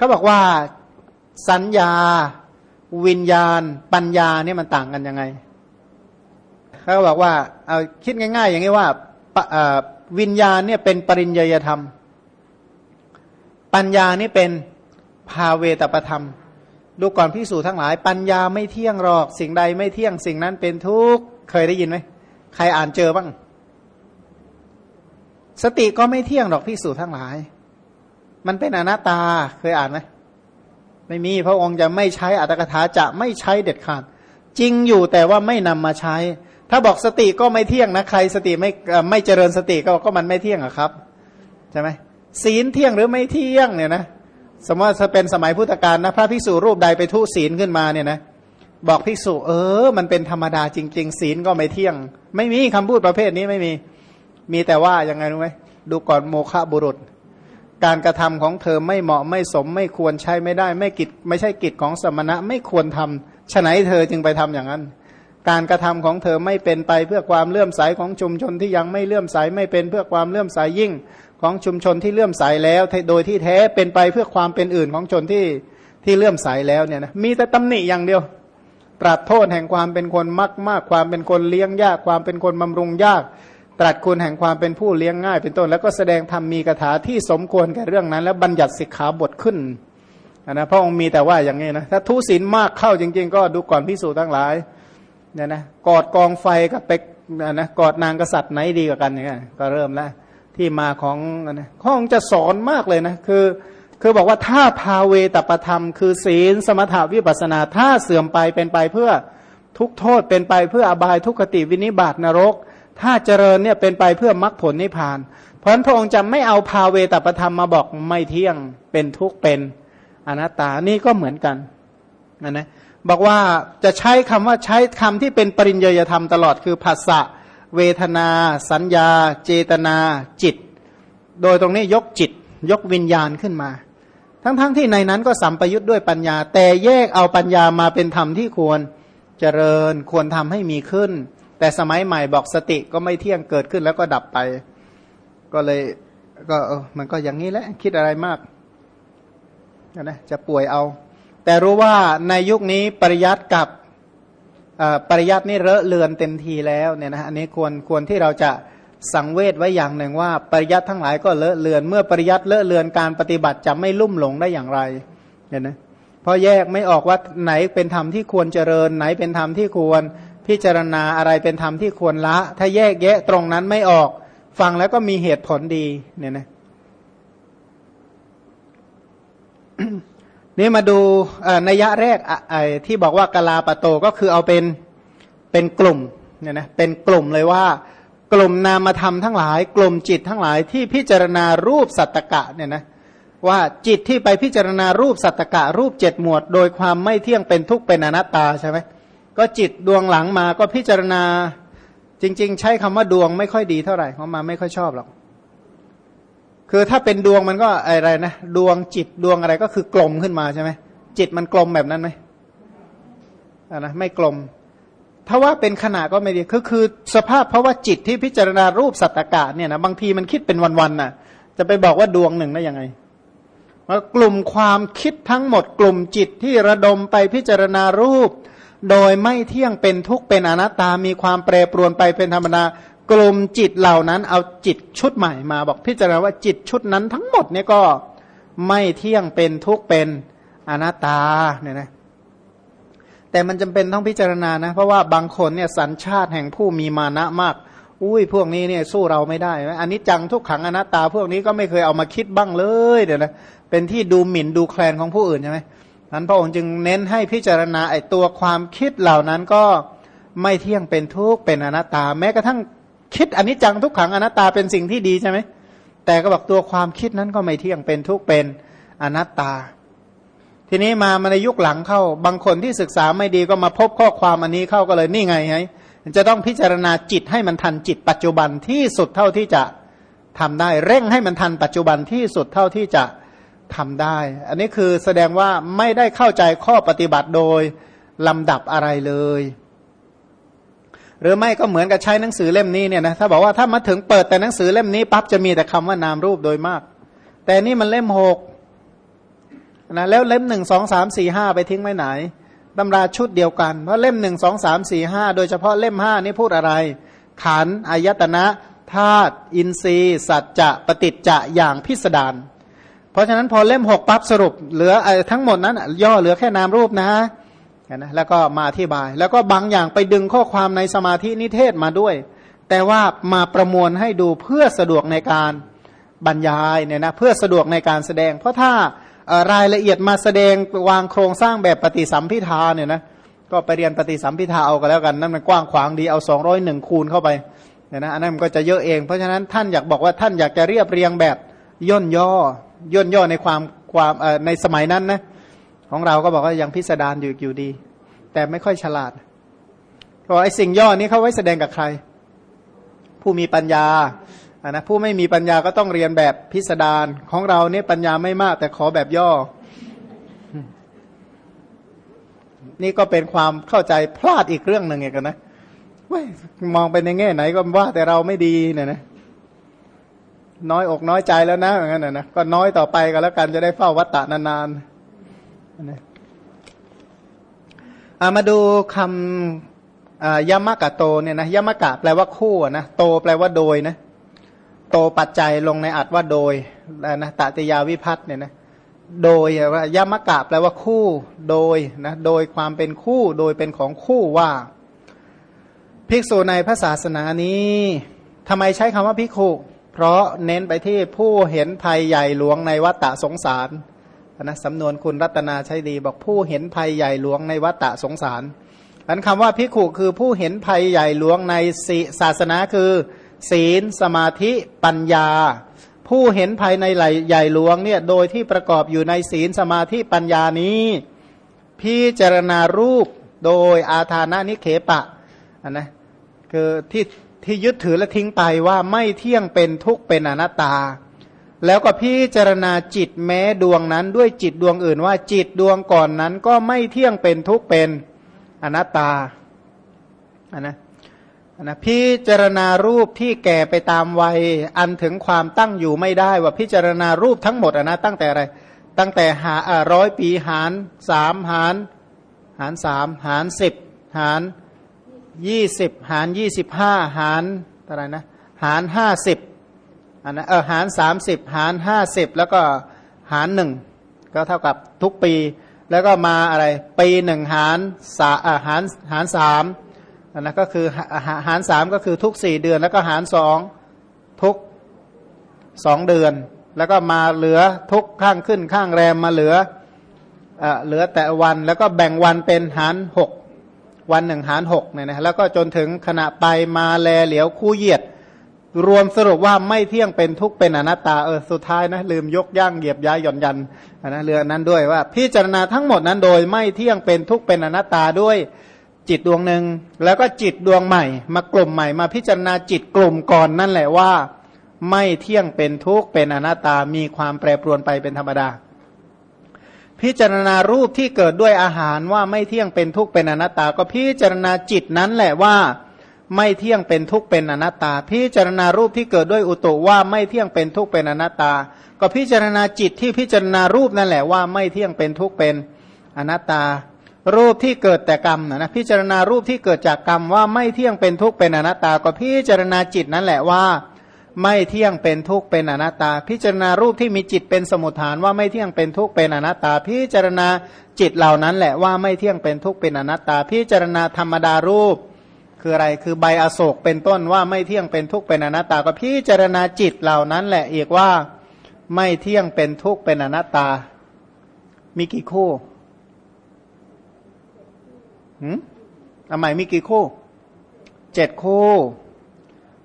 ก็บอกว่าสัญญา วิญญาณ ปัญญาเนี่ยมันต่างกันยังไงเขาบอกว่าเอาคิดง่าย ๆ อย่างนี้ว่าวิญญาณเนี่ยเป็นปริญญยธรรม ปัญญานี่เป็นภาเวตประธรรม ดูก่อนพิสูจทั้งหลาย ปัญญาไม่เที่ยงหรอกสิ่งใดไม่เที่ยงสิ่งนั้นเป็นทุกข์เคยได้ยินไหมใครอ่านเจอบ้าง สติก็ไม่เที่ยงหรอกพิสูจทั้งหลาย มันเป็นอนัตตาเคยอ่านไหมไม่มีพระองค์จะไม่ใช้อัตถกถาจะไม่ใช้เด็ดขาด จริงอยู่แต่ว่าไม่นำมาใช้ ถ้าบอกสติก็ไม่เที่ยงนะใครสติไม่ไม่เจริญสติก็ก็มันไม่เที่ยงอะครับใช่ไหมศีลเที่ยงหรือไม่เที่ยงเนี่ยนะสมมติว่าเป็นสมัยพุทธกาลนะพระภิกษุรูปใดไปทุศีลขึ้นมาเนี่ยนะบอกภิกษุเออ มันเป็นธรรมดาจริง ๆ ศีลก็ไม่เที่ยง ไม่มีคำพูดประเภทนี้ไม่มี มีแต่ว่ายังไงรู้ไหมดูก่อนโมฆะบุรุษ การกระทำของเธอไม่เหมาะไม่สม ไม่ควรใช้ไม่ได้ ไม่กิจไม่ใช่กิจของสมณะไม่ควรทำฉะไหนเธอจึงไปทำอย่างนั้น การกระทำของเธอไม่เป็นไปเพื่อความเลื่อมใสของชุมชนที่ยังไม่เลื่อมใสไม่เป็นเพื่อความเลื่อมใสยิ่งของชุมชนที่เลื่อมใสแล้ว โดยที่แท้เป็นไปเพื่อความเป็นอื่นของชนที่ที่เลื่อมใสแล้วเนี่ยนะมีแต่ตำหนิอย่างเดียวตรัสโทษแห่งความเป็นคนมากมากความเป็นคนเลี้ยงยากความเป็นคนบำรุงยาก ตรัสคุณแห่งความเป็นผู้เลี้ยงง่ายเป็นต้น แล้วก็แสดงธรรมมีคาถาที่สมควรแก่เรื่องนั้น แล้วบัญญัติสิกขาบทขึ้นนะพระองค์มีแต่ว่าอย่างนี้นะถ้าทุศีลมากเข้าจริง ๆ ก็ดูก่อนพิสูจน์ทั้งหลายเนี่ยนะกอดกองไฟกับไปนะกอดนางกษัตริย์ไหนดีกว่ากันอย่างเงี้ยก็เริ่มแล้วที่มาของนะข้องจะสอนมากเลยนะคือคือบอกว่าถ้าพาเวตประธรรม คือศีลสมถาวิปัสนาถ้าเสื่อมไปเป็นไปเพื่อทุกโทษเป็นไปเพื่ออบายทุกขติวินิบาตนรก ถ้าเจริญเนี่ยเป็นไปเพื่อมรรคผลนิพพาน เพราะฉะนั้นพระองค์จะไม่เอาภาเวตประธรรมมาบอกไม่เที่ยงเป็นทุกข์เป็นอนัตตานี่ก็เหมือนกันนะนะบอกว่าจะใช้คำว่าใช้คำที่เป็นปริญญยธรรมตลอดคือภาษะเวทนา สัญญา เจตนาจิต โดยตรงนี้ยกจิต ยกวิญญาณขึ้นมา ทั้งๆทที่ในนั้นก็สัมปยุทธ์ด้วยปัญญา แต่แยกเอาปัญญามาเป็นธรรมที่ควรเจริญควรทำให้มีขึ้น แต่สมัยใหม่บอกสติก็ไม่เที่ยงเกิดขึ้นแล้วก็ดับไป ก็เลยก็มันก็อย่างนี้แหละ คิดอะไรมากนะจะป่วยเอา แต่รู้ว่าในยุคนี้ปริยัติกับปริยัตินี่เลอะเลือนเต็มทีแล้วเนี่ยนะอันนี้ควรควรที่เราจะสังเวชไว้อย่างหนึ่งว่า ปริยัติทั้งหลายก็เลอะเลือน เมื่อปริยัติเลอะเลือนการปฏิบัติจะไม่ลุ่มหลงได้อย่างไรเนี่ยนะพอแยกไม่ออกว่าไหนเป็นธรรมที่ควรเจริญ ไหนเป็นธรรมที่ควร พิจารณาอะไรเป็นธรรมที่ควรละ ถ้าแยกแยะตรงนั้นไม่ออก ฟังแล้วก็มีเหตุผลดีเนี่ยนะนี่มาดูในยะแรกไอที่บอกว่ากลาปโตก็คือเอาเป็นเป็นกลุ่มเนี่ยนะเป็นกลุ่มเลยว่า กลุ่มนามธรรมทั้งหลาย กลุ่มจิตทั้งหลายที่พิจารณารูปสัตตกะเนี่ยนะว่าจิตที่ไปพิจารณารูปสัตตกะ รูปเจ็ดหมวด โดยความไม่เที่ยงเป็นทุกข์เป็นอนัตตาใช่ไหม ก็จิตดวงหลังมาก็พิจารณา จริง ๆ ใช้คำว่าดวงไม่ค่อยดีเท่าไหร่เพราะมาไม่ค่อยชอบหรอกคือถ้าเป็นดวงมันก็อะไรนะดวงจิตดวงอะไรก็คือกลมขึ้นมาใช่ไหมจิตมันกลมแบบนั้นไหมอ่านะไม่กลม ถ้าว่าเป็นขนาดก็ไม่ดีคือคือสภาพเพราะว่าจิตที่พิจารณารูปสัตตกะเนี่ยนะบางทีมันคิดเป็นวันๆน่ะ จะไปบอกว่าดวงหนึ่งได้ยังไงว่ากลุ่มความคิดทั้งหมดกลุ่มจิตที่ระดมไปพิจารณารูป โดยไม่เที่ยงเป็นทุกข์เป็นอนัตตา มีความแปรปรวนไปเป็นธรรมดากลุ่มจิตเหล่านั้นเอาจิตชุดใหม่มาบอกพิจารณาว่าจิตชุดนั้นทั้งหมดเนี่ยก็ไม่เที่ยงเป็นทุกข์เป็นอนัตตาเนี่ยนะแต่มันจำเป็นต้องพิจารณานะ เพราะว่าบางคนเนี่ยสัญชาติแห่งผู้มีมานะมาก อุ้ยพวกนี้เนี่ยสู้เราไม่ได้อันนี้จังทุกขังอนัตตา พวกนี้ก็ไม่เคยเอามาคิดบ้างเลยเดี๋ยวนะเป็นที่ดูหมิ่นดูแคลนของผู้อื่นใช่ไหม นั้นพระองค์จึงเน้นให้พิจารณาไอ้ตัวความคิดเหล่านั้นก็ไม่เที่ยงเป็นทุกข์เป็นอนัตตา แม้กระทั่งคิดอันนี้จังทุกขังอนัตตาเป็นสิ่งที่ดีใช่ไหมแต่ก็บอกตัวความคิดนั้นก็ไม่เที่ยงเป็นทุกข์เป็นอนัตตา ทีนี้มามาในยุคหลังเข้าบางคนที่ศึกษาไม่ดีก็มาพบข้อความอันนี้เข้าก็เลยนี่ไงไงจะต้องพิจารณาจิตให้มันทันจิตปัจจุบันที่สุดเท่าที่จะทำได้ เร่งให้มันทันปัจจุบันที่สุดเท่าที่จะ ทำได้ อันนี้คือแสดงว่าไม่ได้เข้าใจข้อปฏิบัติโดยลำดับอะไรเลย หรือไม่ก็เหมือนกับใช้หนังสือเล่มนี้เนี่ยนะถ้าบอกว่าถ้ามาถึงเปิดแต่หนังสือเล่มนี้ปั๊บจะมีแต่คำว่านามรูปโดยมาก แต่นี่มันเล่มหกนะแล้วเล่มหนึ่งสองสามสี่ห้าไปทิ้งไว้ไหนตำราชุดเดียวกันเพราะเล่มหนึ่งสองสามสี่ห้าโดยเฉพาะเล่มห้านี่พูดอะไร ขันอายตนะธาตุอินทรีย์ สัจจะปฏิจจะอย่างพิสดาร เพราะฉะนั้นพอเล่มหกปั๊บสรุปเหลือทั้งหมดนั้นย่อเหลือแค่นามรูปนะนะแล้วก็มาอธิบาย แล้วก็บางอย่างไปดึงข้อความในสมาธินิเทศมาด้วย แต่ว่ามาประมวลให้ดูเพื่อสะดวกในการบรรยายเนี่ยนะเพื่อสะดวกในการแสดง เพราะถ้ารายละเอียดมาแสดงวางโครงสร้างแบบปฏิสัมพิทาเนี่ยนะก็ไปเรียนปฏิสัมพิทาเอากันแล้วกันนั่นมันกว้างขวางดีเอาสองร้อยหนึ่งคูณเข้าไปเนี่ยนะอันนั้นมันก็จะเยอะเอง เพราะฉะนั้นท่านอยากบอกว่าท่านอยากจะเรียบเรียงแบบย่นย่อ ย่นย่อในความความในสมัยนั้นนะของเราก็บอกว่ายังพิสดารอยู่อยู่ดี แต่ไม่ค่อยฉลาดเพราะไอ้สิ่งย่อนี้เขาไว้แสดงกับใคร ผู้มีปัญญาอ่านะผู้ไม่มีปัญญาก็ต้องเรียนแบบพิสดารของเราเนี่ยปัญญาไม่มาก แต่ขอแบบย่อ นี่ก็เป็นความเข้าใจพลาดอีกเรื่องหนึ่งเองกันะมองไปในแง่ไหนก็ว่าแต่เราไม่ดีเนี่ยนะ น้อยอกน้อยใจแล้วนะอย่างนั้นนะก็น้อยต่อไปก็แล้วกันจะได้เฝ้าวัตตะนานๆนะมาดูคำยมะกะโตเนี่ยนะยมะกะแปลว่าคู่นะโตแปลว่าโดยนะโตปัจจัยลงในอัดว่าโดยนะตติยาวิพัตเนี่ยนะโดยว่ายมะกะแปลว่าคู่โดยนะโดยความเป็นคู่โดยเป็นของคู่ว่า ภิกษุในพระศาสนานี้ทำไมใช้คำว่าภิกขุ เพราะเน้นไปที่ผู้เห็นภัยใหญ่หลวงในวัฏสงสารนะสำนวนคุณรัตนาใช้ดี บอกผู้เห็นภัยใหญ่หลวงในวัฏสงสารอันคำว่าพิขุคือผู้เห็นภัยใหญ่หลวงในศาสนาคือ ศีล สมาธิปัญญา ผู้เห็นภัยในใหญ่หลวงเนี่ยโดยที่ประกอบอยู่ในศีลสมาธิปัญญานี้ พิจารณารูปโดยอาธานานิเคปะนนะคือที่ ที่ยึดถือและทิ้งไปว่าไม่เที่ยงเป็นทุกข์เป็นอนัตตา แล้วก็พิจารณาจิตแม้ดวงนั้นด้วยจิตดวงอื่นว่าจิตดวงก่อนนั้นก็ไม่เที่ยงเป็นทุกข์เป็นอนัตตาอันนะนะพิจารณารูปที่แก่ไปตามวัย อันถึงความตั้งอยู่ไม่ได้ว่าพิจารณารูปทั้งหมดนะตั้งแต่อะไร ตั้งแต่หาร้อยปีหารสามหาร หารสามหารสิบหาร ยี่สิบหารยี่สิบห้าหารอะไรนะหารห้าสิบอันนะเออหารสามสิบหารห้าสิบแล้วก็หารหนึ่งก็เท่ากับทุกปี แล้วก็มาอะไรปีหนึ่งหารสาหารหารสามอันนั้นก็คือหารสามก็คือทุกสี่เดือน แล้วก็หารสองทุกสองเดือน แล้วก็มาเหลือทุกข้างขึ้นข้างแรมมาเหลือเหลือแต่วันแล้วก็แบ่งวันเป็นหารหก วันหนึ่งหารหกเนี่ยนะแล้วก็จนถึงขณะไปมาแลเหลียวคู่เหยียด รวมสรุปว่าไม่เที่ยงเป็นทุกเป็นอนัตตาเออสุดท้ายนะลืมยกย่างเหยียบย้ายหย่อนยันนะเรือนั้นด้วยว่า พิจารณาทั้งหมดนั้นโดยไม่เที่ยงเป็นทุกเป็นอนัตตาด้วยจิตดวงหนึ่งแล้วก็จิตดวงใหม่ มากลุ่มใหม่มาพิจารณาจิตกลุ่มก่อนนั่นแหละว่า ไม่เที่ยงเป็นทุกเป็นอนัตตามีความแปรปรวนไปเป็นธรรมดา พิจารณารูปที่เกิดด้วยอาหารว่าไม่เที่ยงเป็นทุกข์เป็นอนัตตา ก็พิจารณาจิตนั้นแหละว่าไม่เที่ยงเป็นทุกข์เป็นอนัตตา พิจารณารูปที่เกิดด้วยอุตุว่าไม่เที่ยงเป็นทุกข์เป็นอนัตตา ก็พิจารณาจิตที่พิจารณารูปนั่นแหละว่าไม่เที่ยงเป็นทุกข์เป็นอนัตตา รูปที่เกิดแต่กรรมนะพิจารณารูปที่เกิดจากกรรมว่าไม่เที่ยงเป็นทุกข์เป็นอนัตตา ก็พิจารณาจิตนั่นแหละว่า ไม่เที่ยงเป็นทุกข์เป็นอนัตตา พิจารณารูปที่มีจิตเป็นสมุทฐานว่าไม่เที่ยงเป็นทุกข์เป็นอนัตตา พิจารณาจิตเหล่านั้นแหละว่าไม่เที่ยงเป็นทุกข์เป็นอนัตตา พิจารณาธรรมดารูป คืออะไรคือใบอโศกเป็นต้นว่าไม่เที่ยงเป็นทุกข์เป็นอนัตตา ก็พิจารณาจิตเหล่านั้นแหละอีกว่าไม่เที่ยงเป็นทุกข์เป็นอนัตตา มีกี่คู่หืมทำไมมีกี่คู่เจ็ดคู่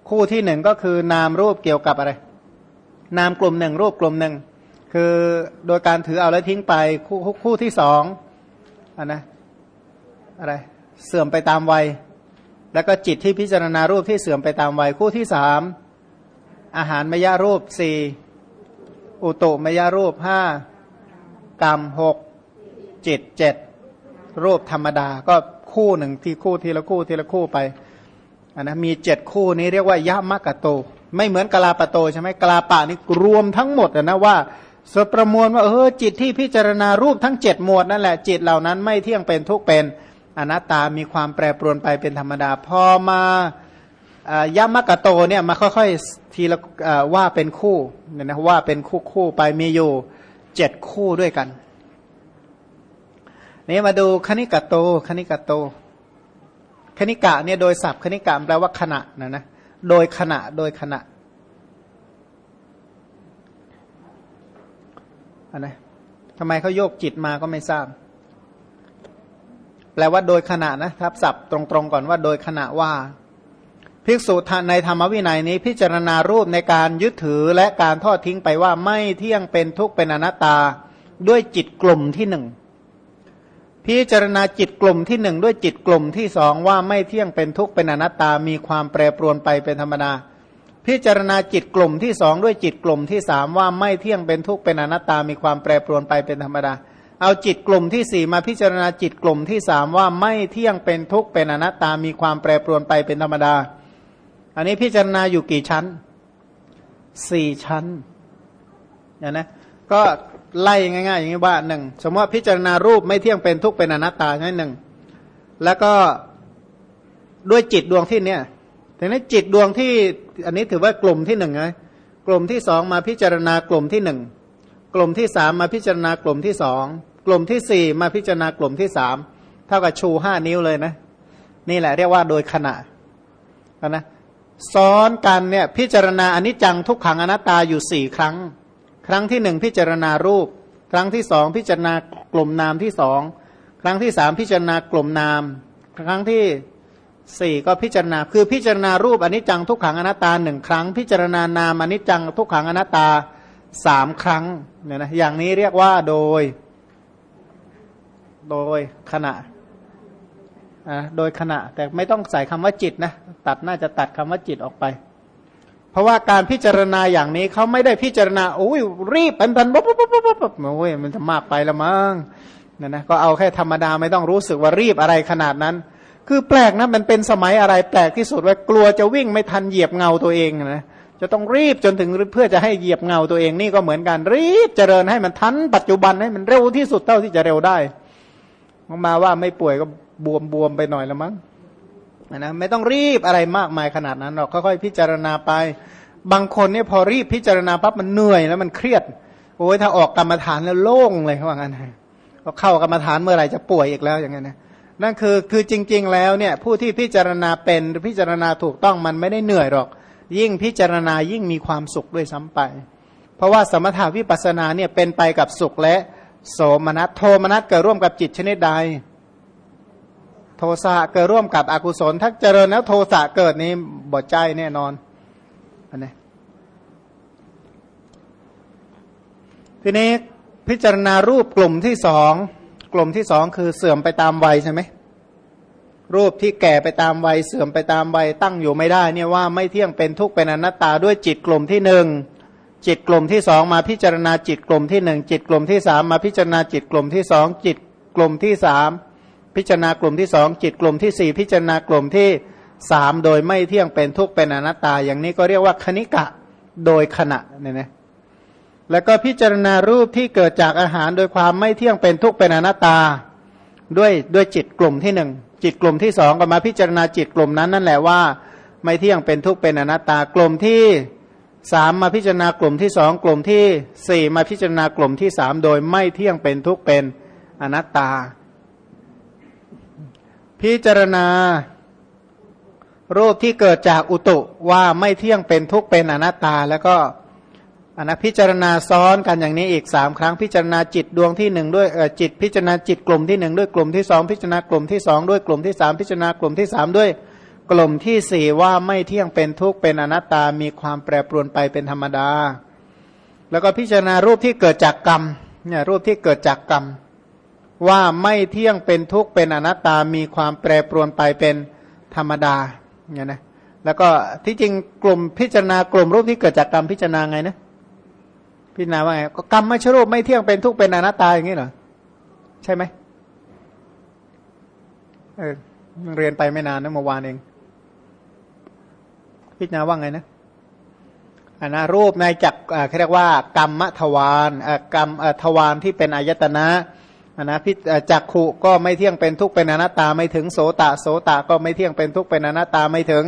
คู่ที่หนึ่งก็คือนามรูปเกี่ยวกับอะไร นามกลุ่มหนึ่งรูปกลุ่มหนึ่งคือโดยการถือเอาแล้วทิ้งไปคู่คู่ที่สองอันนะอะไรเสื่อมไปตามวัย แล้วก็จิตที่พิจารณารูปที่เสื่อมไปตามวัยคู่ที่สามอาหารมยารูปสี่อุตุมยารูปห้ากรรมหกจิตเจ็ดรูปธรรมดา ก็คู่หนึ่งที่คู่ทีละคู่ทีละคู่ไป นนะมีเจ็ดคู่นี้เรียกว่ายะมะกะโต ไม่เหมือนกลาปะโตใช่ไหมกลาปะนี่รวมทั้งหมดนะว่าสดประมวลว่าเออจิตที่พิจารณารูปทั้งเจ็ดหมวดนั่นแหละจิตเหล่านั้นไม่เที่ยงเป็นทุกเป็นอนัตตามีความแปรปรวนไปเป็นธรรมดา พอมายัมมกะโตเนี่ยมาค่อยๆทีละว่าเป็นคู่เนี่ยนะว่าเป็นคู่คู่ไปมีอยู่เจ็ดคู่ด้วยกันนี่มาดูคณิกะโตคณิกะโต คณิกะเนี่ยโดยศัพท์คณิกะแปลว่าขณะนะนะโดยขณะโดยขณะอันนะทำไมเขาโยกจิตมาก็ไม่ทราบ แปลว่าโดยขณะนะทับศัพท์ตรงๆก่อนว่าโดยขณะว่า ภิกษุในธรรมวินัยนี้ พิจารณารูปในการยึดถือและการทอดทิ้งไปว่าไม่เที่ยงเป็นทุกข์เป็นอนัตตา ด้วยจิตกลุ่มที่หนึ่ง พิจารณาจิตกลุ่มที่หนึ่งด้วยจิตกลุ่มที่สองว่าไม่เที่ยงเป็นทุกข์เป็นอนัตตามีความแปรปรวนไปเป็นธรรมดา พิจารณาจิตกลุ่มที่สองด้วยจิตกลุ่มที่สามว่าไม่เที่ยงเป็นทุกข์เป็นอนัตตามีความแปรปรวนไปเป็นธรรมดา เอาจิตกลุ่มที่สี่มาพิจารณาจิตกลุ่มที่สามว่าไม่เที่ยงเป็นทุกข์เป็นอนัตตามีความแปรปรวนไปเป็นธรรมดา อันนี้พิจารณาอยู่กี่ชั้นสี่ชั้นนี่ยนะก็ ไล่ง่ายๆอย่างนี้ว่าหนึ่งสมมติว่าพิจารณารูปไม่เที่ยงเป็นทุกเป็นอนัตตาใช่หนึ่งแล้วก็ด้วยจิตดวงที่เนี่ยแต่นี้จิตดวงที่อันนี้ถือว่ากลุ่มที่หนึ่งไงกลุ่มที่สองมาพิจารณากลุ่มที่หนึ่งกลุ่มที่สามมาพิจารณากลุ่มที่สองกลุ่มที่สี่มาพิจารณากลุ่มที่สามเท่ากับชูห้านิ้วเลยนะ นี่แหละเรียกว่าโดยขณะนะซ้อนกันเนี่ยพิจารณาอนิจจังทุกขังอนัตตาอยู่สี่ครั้ง ครั้งที่หนึ่งพิจารณารูป ครั้งที่สองพิจารณากลุ่มนามที่สองครั้งที่สามพิจารณากลุ่มนาม ครั้งที่สี่ก็พิจารณา คือพิจารณารูปอนิจจังทุกขังอนัตตาหนึ่งครั้ง พิจารณานามอนิจจังทุกขังอนัตตาสามครั้งเนี่ยนะอย่างนี้เรียกว่าโดย โดยขณะอ่าโดยขณะ แต่ไม่ต้องใส่คำว่าจิตนะ ตัดน่าจะตัดคำว่าจิตออกไป เพราะว่าการพิจารณาอย่างนี้เขาไม่ได้พิจารณาโอ้ยรีบเป็นพันปุ๊บปุ๊บปุ๊บปุ๊บโอ้ยมันจะมากไปละมั้งนี่ยนะก็เอาแค่ธรรมดาไม่ต้องรู้สึกว่ารีบอะไรขนาดนั้น คือแปลกนะมันเป็นสมัยอะไรแปลกที่สุดว่ากลัวจะวิ่งไม่ทันเหยียบเงาตัวเองนะจะต้องรีบจนถึงเพื่อจะให้เหยียบเงาตัวเองนี่ก็เหมือนกันรีบเจริญให้มันทันปัจจุบันให้มันเร็วที่สุดเท่าที่จะเร็วได้มาว่าไม่ป่วยก็บวมบวมไปหน่อยละมั้ง นะไม่ต้องรีบอะไรมากมายขนาดนั้นหรอกค่อยๆพิจารณาไป บางคนเนี่ยพอรีบพิจารณาปั๊บมันเหนื่อยแล้วมันเครียดโอ้ยถ้าออกกรรมฐานแล้วโล่งเลยเขาว่างั้นพอเข้ากรรมฐานเมื่อไหร่จะป่วยอีกแล้วอย่างเงี้ยนะนั่นคือคือจริง ๆ แล้วเนี่ยผู้ที่พิจารณาเป็นพิจารณาถูกต้องมันไม่ได้เหนื่อยหรอก ยิ่งพิจารณายิ่งมีความสุขด้วยซ้ำไป เพราะว่าสมถาวิปัสสนาเนี่ยเป็นไปกับสุขและโสมนัสโทมนัสเกิดร่วมกับจิตชนิดใด โทสะเกิดร่วมกับอกุศล ถ้าเจริญแล้วโทสะเกิดนี้บดใจแน่นอนอันนี้ทีนี้พิจารณารูปกลุ่มที่สองกลุ่มที่สองคือเสื่อมไปตามวัยใช่ไหมรูปที่แก่ไปตามวัยเสื่อมไปตามวัยตั้งอยู่ไม่ได้ เนี่ยว่าไม่เที่ยงเป็นทุกข์เป็นอนัตตาด้วยจิตกลุ่มที่หนึ่งจิตกลุ่มที่สองมาพิจารณาจิตกลุ่มที่หนึ่งจิตกลุ่มที่สามมาพิจารณาจิตกลุ่มที่สองจิตกลุ่มที่สาม พิจารณากลุ่มที่สองจิตกลุ่มที่สี่พิจารณากลุ่มที่สามโดยไม่เที่ยงเป็นทุกข์เป็นอนัตตา อย่างนี้ก็เรียกว่าคณิกะโดยขณะเนี่ยนะแล้วก็พิจารณารูปที่เกิดจากอาหารโดยความไม่เที่ยงเป็นทุกข์เป็นอนัตตา ด้วยด้วยจิตกลุ่มที่หนึ่งจิตกลุ่มที่สองก็มาพิจารณาจิตกลุ่มนั้นนั่นแหละว่า ไม่เที่ยงเป็นทุกข์เป็นอนัตตากลุ่มที่สามมาพิจารณากลุ่มที่สองกลุ่มที่สี่มาพิจารณากลุ่มที่สามโดยไม่เที่ยงเป็นทุกข์เป็นอนัตตา พิจารณา รูปที่เกิดจากอุตุว่าไม่เที่ยงเป็นทุกข์เป็นอนัตตา แล้วก็อันะพิจารณาซ้อนกันอย่างนี้อีกสามครั้งพิจารณาจิตดวงที่หนึ่งด้วยจิตพิจารณาจิตกลุ่มที่หนึ่งด้วยกลุ่มที่สองพิจารณากลุ่มที่สองด้วยกลุ่มที่สามพิจารณากลุ่มที่สามด้วยกลุ่มที่สี่ว่าไม่เที่ยงเป็นทุกข์เป็นอนัตตา มีความแปรปรวนไปเป็นธรรมดา แล้วก็พิจารณารูปที่เกิดจากกรรมเนี่ยรูปที่เกิดจากกรรม ว่าไม่เที่ยงเป็นทุกข์เป็นอนัตตามีความแปรปรวนไปเป็นธรรมดาเนี่ยนะแล้วก็ที่จริงกลุ่มพิจารณากลุ่มรูปที่เกิดจากกรรมพิจารณาไงนะพิจารณาว่าไงก็กรรมไม่ช่รูปไม่เที่ยงเป็นทุกข์เป็นอนัตตาอย่างนี้เหรอใช่ไหมเออเรียนไปไม่นานนะเมื่อวานเอง พิจารณาว่าไงนะอันนะรูปในจักเขาเรียกว่ากรรมทวารกรรมทวารที่เป็นอายตนะ นะพิจักขุก็ไม่เที่ยงเป็นทุกข์เป็นอนัตตาไม่ถึงโสตะโสตะก็ไม่เที่ยงเป็นทุกข์เป็นอนัตตาไม่ถึง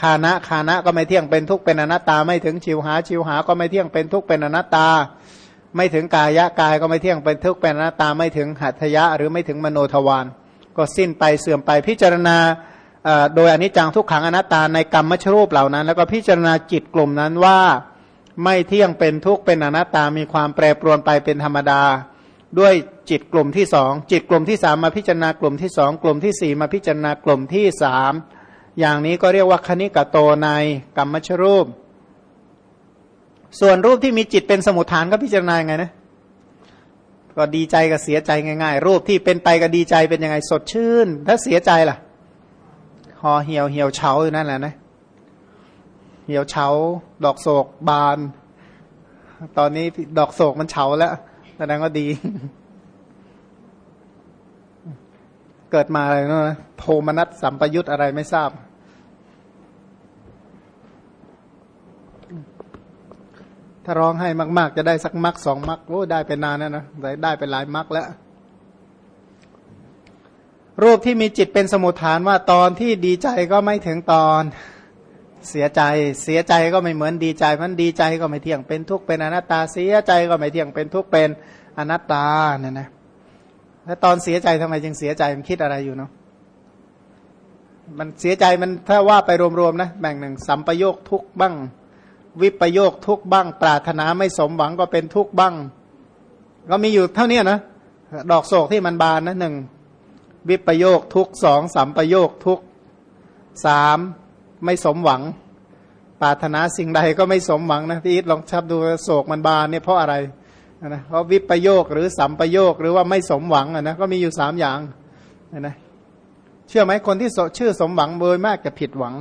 คานะคานะก็ไม่เที่ยงเป็นทุกข์เป็นอนัตตา ไม่ถึงชิวหาชิวหาก็ไม่เที่ยงเป็นทุกข์เป็นอนัตตา ไม่ถึงกายะกายก็ไม่เที่ยงเป็นทุกข์เป็นอนัตตาไม่ถึงหัตถยะ หรือไม่ถึงมโนทวารก็สิ้นไปเสื่อมไปพิจารณาโดยอนิจจังทุกขังอนัตตาในกรรมมชรูปเหล่านั้น แล้วก็พิจารณาจิตกลุ่มนั้นว่าไม่เที่ยงเป็นทุกข์เป็นอนัตตามีความแปรปรวนไปเป็นธรรมดา ด้วย จิตกลุ่มที่สองจิตกลุ่มที่สามมาพิจารณากลุ่มที่สองกลุ่มที่สี่มาพิจารณากลุ่มที่สามอย่างนี้ก็เรียกว่าคณิกะโตในกรรมชรูป ส่วนรูปที่มีจิตเป็นสมุทฐานก็พิจารณาไงนะก็ดีใจกับเสียใจง่าย ๆ รูปที่เป็นไปกับดีใจเป็นยังไงสดชื่น ถ้าเสียใจล่ะหอเหี่ยวเหี่ยวเฉาอยู่นั่นแหละนะเหี่ยวเฉาดอกโศกบาน ตอนนี้ดอกโศกมันเฉาแล้วแสดงว่าดี เกิดมาอะไรเนาะโทมนัสสัมปยุตอะไรไม่ทราบ ถ้าร้องให้มาก ๆ จะได้สักมักสองมักโอ้ได้ไปนานแล้วนะได้ได้ไปหลายมักแล้ว รูปที่มีจิตเป็นสมุทฐานว่าตอนที่ดีใจก็ไม่ถึงตอนเสียใจเสียใจก็ไม่เหมือนดีใจมันดีใจก็ไม่เที่ยงเป็นทุกข์เป็นอนัตตาเสียใจก็ไม่เที่ยงเป็นทุกข์เป็นอนัตตาเนี่ยนะ แล้วตอนเสียใจทำไมจึงเสียใจมันคิดอะไรอยู่เนาะมันเสียใจมันถ้าว่าไปรวมๆนะแบ่งหนึ่งสัมปโยคทุกบ้าง วิปโยคทุกบ้าง ปรารถนาไม่สมหวังก็เป็นทุกบ้าง ก็มีอยู่เท่านี้นะดอกโศกที่มันบานนะหนึ่งวิปโยคทุกสองสัมปโยคทุกสามไม่สมหวัง ปรารถนาสิ่งใดก็ไม่สมหวังนะพี่อิทลองชับดูโศกมันบานเนี่ยเพราะอะไร นะเพราะวิปโยคหรือสัมปโยคหรือว่าไม่สมหวังนะก็มีอยู่สามอย่างนะเชื่อไหมคนที่ชื่อสมหวังโดยมากจะผิดหวัง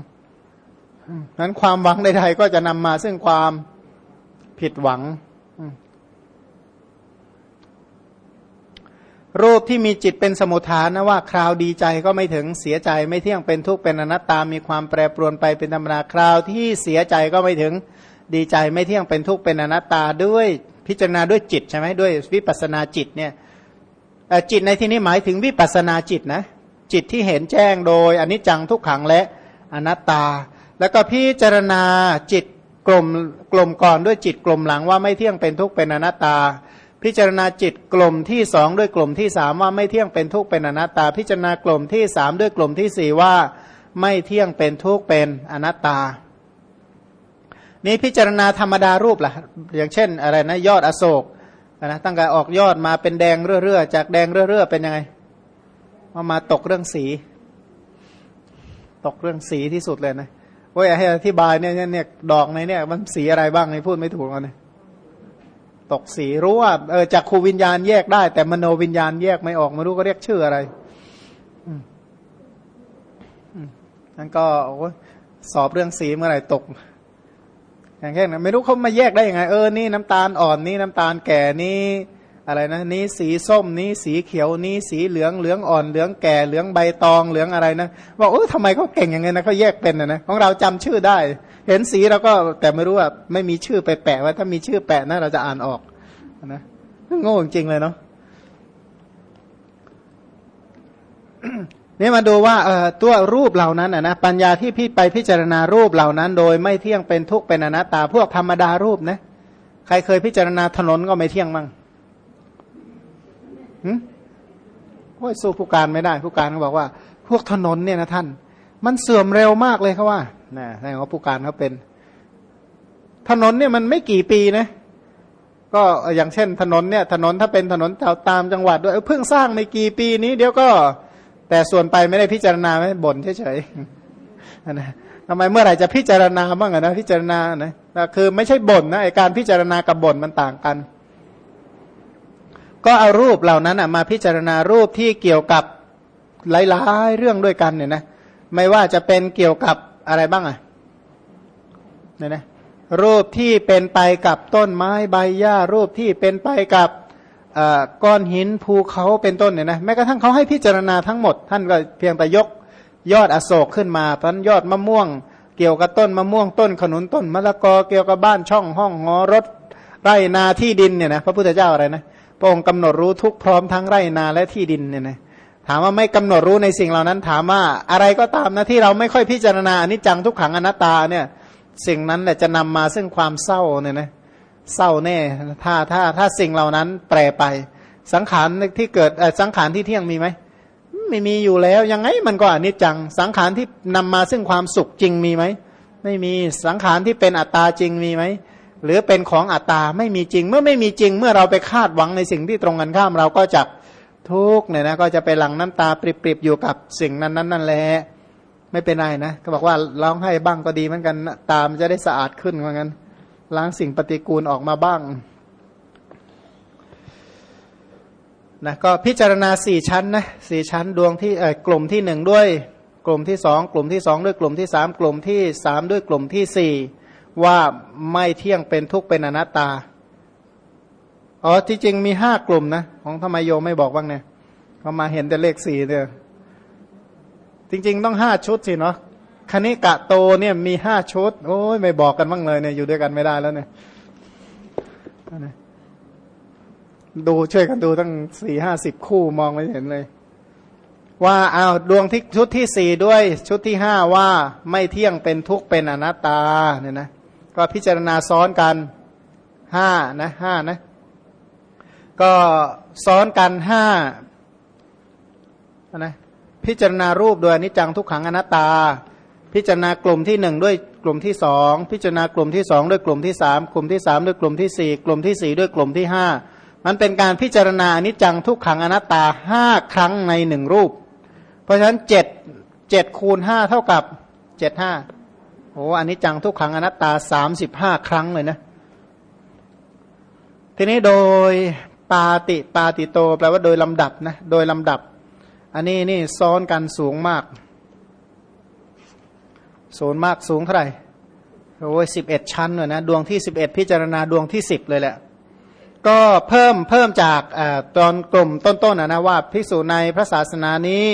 นั้นความหวังใดๆก็จะนำมาซึ่งความผิดหวัง รูปที่มีจิตเป็นสมุทฐานนะว่าคราวดีใจก็ไม่ถึงเสียใจไม่เที่ยงเป็นทุกข์เป็นอนัตตา มีความแปรปรวนไปเป็นธรรมดาคราวที่เสียใจก็ไม่ถึงดีใจไม่เที่ยงเป็นทุกข์เป็นอนัตตาด้วย พิจารณาด้วยจิตใช่ไหมด้วยวิปัสนาจิตเนี่ยจิตในที่นี้หมายถึงวิปัสนาจิตนะจิตที่เห็นแจ้งโดยอนิจจังทุกขังและอนัตตา แล้วก็พิจารณาจิตกลมกลมก่อนด้วยจิตกลมหลังว่าไม่เที่ยงเป็นทุกข์เป็นอนัตตา พิจารณาจิตกลมที่สองด้วยกลมที่สามว่าไม่เที่ยงเป็นทุกข์เป็นอนัตตา พิจารณากลมที่สามด้วยกลมที่สี่ว่าไม่เที่ยงเป็นทุกข์เป็นอนัตตา นี้พิจารณาธรรมดารูปล่ะ อย่างเช่นอะไรนะยอดอโศกนะตั้งแต่ออกยอดมาเป็นแดงเรื่อๆจากแดงเรื่อๆเป็นยังไงมามาตกเรื่องสี ตกเรื่องสีที่สุดเลยนะโอ้ยให้อธิบายเนี่ยเนี่ยดอกในเนี่ยมันสีอะไรบ้างนี่พูดไม่ถูกเลยตกสีรู้ว่าเออจากครูวิญญาณแยกได้ แต่มโนวิญญาณแยกไม่ออกไม่รู้ก็เรียกชื่ออะไรนั่นก็สอบเรื่องสีเมื่อไหร่ตก อย่างเช่นไม่รู้เขามาแยกได้ยังไง เออนี่น้ำตาลอ่อนนี่น้ำตาลแก่นี่อะไรนะนี้สีส้มนี้สีเขียวนี้สีเหลืองเหลืองอ่อนเหลืองแก่เหลืองใบตองเหลืองอะไรนะว่าเออทำไมเขาเก่งอย่างไงนะเขาแยกเป็นนะนะของเราจำชื่อได้ เห็นสีเราก็แต่ไม่รู้ว่าไม่มีชื่อไปแปะว่าถ้ามีชื่อแปะนะเราจะอ่านออกนะโง่จริงเลยเนาะ นี่มาดูว่าเออตัวรูปเหล่านั้นนะปัญญาที่พี่ไปพิจารณารูปเหล่านั้น โดยไม่เที่ยงเป็นทุกข์เป็นอนัตตาพวกธรรมดารูปนะใครเคยพิจารณาถนนก็ไม่เที่ยงมั้งหืมโอ้ยสู้ผู้การไม่ได้ ผู้การเขาบอกว่า พวกถนนเนี่ยนะท่าน มันเสื่อมเร็วมากเลยเขาว่านะแสดงว่าผู้การเขาเป็น ถนนเนี่ยมันไม่กี่ปีนะ ก็อย่างเช่นถนนเนี่ย ถนนถ้าเป็นถนนแถวตามจังหวัดด้วยเพิ่งสร้างในกี่ปีนี้ เดี๋ยวก็ แต่ส่วนไปไม่ได้พิจารณาไม่บ่นเฉยๆนะทำไมเมื่อไหร่จะพิจารณาบ้างนะพิจารณานะคือไม่ใช่บ่นนะไอการพิจารณากับบ่นมันต่างกัน ก็เอารูปเหล่านั้นมาพิจารณารูปที่เกี่ยวกับหลายๆเรื่องด้วยกันเนี่ยนะไม่ว่าจะเป็นเกี่ยวกับอะไรบ้างอะเนี่ยนะรูปที่เป็นไปกับต้นไม้ใบหญ้ารูปที่เป็นไปกับ ก้อนหินภูเขาเป็นต้นเนี่ยนะแม้กระทั่งเขาให้พิจารณาทั้งหมด ท่านก็เพียงแต่ยกยอดอโศกขึ้นมาตอนยอดมะม่วง เกี่ยวกับต้นมะม่วงต้นขนุนต้นมะละกอเกี่ยวกับบ้านช่องห้องหอรถไร่นาที่ดินเนี่ยนะพระพุทธเจ้าอะไรนะพระองค์กำหนดรู้ทุกพร้อมทั้งไร่นาและที่ดินเนี่ยนะถามว่าไม่กำหนดรู้ในสิ่งเหล่านั้นถามว่าอะไรก็ตามนะที่เราไม่ค่อยพิจารณาอนิจจังทุกขังอนัตตาเนี่ยสิ่งนั้นแหละจะนำมาซึ่งความเศร้าเนี่ยนะ เศร้าแน่ ถ้าถ้าถ้าสิ่งเหล่านั้นแปรไป สังขารที่เกิดสังขารที่เที่ยงมีไหมไม่มีอยู่แล้วยังไงมันก็อนิจจัง สังขารที่นำมาซึ่งความสุขจริงมีไหมไม่มีสังขารที่เป็นอัตตาจริงมีไหมหรือเป็นของอัตตาไม่มีจริง เมื่อไม่มีจริง เมื่อเราไปคาดหวังในสิ่งที่ตรงกันข้ามเราก็จะทุกเนี่ยนะก็จะไปหลังน้ำตาปริบๆอยู่กับสิ่งนั้นนั้นนั่นแหละไม่เป็นไรนะก็บอกว่าร้องให้บ้างก็ดีเหมือนกันตามจะได้สะอาดขึ้นเหมือนกัน ล้างสิ่งปฏิกูลออกมาบ้างนะก็พิจารณาสี่ชั้นนะสี่ชั้นดวงที่เออกลุ่มที่หนึ่งด้วยกลุ่มที่สองกลุ่มที่สองด้วยกลุ่มที่สามกลุ่มที่สามด้วยกลุ่มที่สี่ว่าไม่เที่ยงเป็นทุกข์เป็นอนัตตาอ๋อที่จริงมีห้ากลุ่มนะของธรรมโยไม่บอกบ้างเนี่ยเขามาเห็นแต่เลขสี่เด้อจริง ๆ ต้องห้าชุดสิเนาะ คณิกะโตเนี่ยมีห้าชุด โอ้ยไม่บอกกันบ้างเลยเนี่ยอยู่ด้วยกันไม่ได้แล้วเนี่ยดูช่วยกันดูตั้งสี่ห้าสิบคู่มองไม่เห็นเลย ว่าเอาดวงที่ชุดที่สี่ด้วยชุดที่ห้าว่าไม่เที่ยงเป็นทุกข์เป็นอนัตตาเนี่ยนะก็พิจารณาซ้อนกันห้านะห้านะ ก็ซ้อนกันห้านะพิจารณารูปโดยอนิจจังทุกขังอนัตตา พิจารณากลุ่มที่หนึ่งด้วยกลุ่มที่สองพิจารณากลุ่มที่สองด้วยกลุ่มที่สามกลุ่มที่สามด้วยกลุ่มที่สี่กลุ่มที่สี่ด้วยกลุ่มที่ห้ามันเป็นการพิจารณาอนิจจังทุกขังอนัตตาห้าครั้งในหนึ่งรูป เพราะฉะนั้นเจ็ดเจ็ดคูณห้าเท่ากับเจ็ดห้าโอ้อนิจจังทุกขังอนัตตาสามสิบห้าครั้งเลยนะ ทีนี้โดยปาติปาติโต แปลว่าโดยลำดับนะ โดยลำดับ อันนี้นี่ซ้อนกันสูงมาก สูงมากสูงเท่าไหร่โอ้ยสิบเอ็ดชั้นเลยนะดวงที่สิบเอ็ดพิจารณาดวงที่สิบเลยแหละ ก็เพิ่มเพิ่มจากอตอนกลุ่มต้นๆนะนะว่าภิกษุในพระศาสนานี้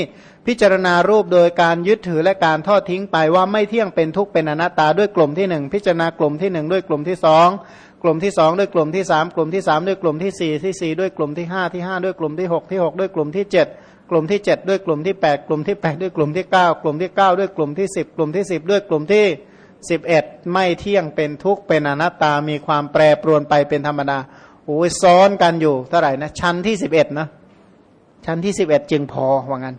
พิจารณารูปโดยการยึดถือและการทอดทิ้งไปว่าไม่เที่ยงเป็นทุกข์เป็นอนัตตาด้วยกลุ่มที่หนึ่งพิจารณากลุ่มที่หนึ่งด้วยกลุ่มที่สองกลุ่มที่สองด้วยกลุ่มที่สามกลุ่มที่สามด้วยกลุ่มที่สี่ที่สี่ด้วยกลุ่มที่ห้าที่ห้าด้วยกลุ่มที่หกที่หกด้วยกลุ่มที่เจ็ด กลุ่มที่เจ็ดด้วยกลุ่มที่แปดกลุ่มที่แปดด้วยกลุ่มที่เก้ากลุ่มที่เก้าด้วยกลุ่มที่สิบกลุ่มที่สิบด้วยกลุ่มที่สิบเอ็ดไม่เที่ยงเป็นทุกข์เป็นอนัตตามีความแปรปรวนไปเป็นธรรมดาโอ้ยซ้อนกันอยู่เท่าไหร่นะชั้นที่สิบเอ็ดนะชั้นที่สิบเอ็ดจึงพอว่างั้น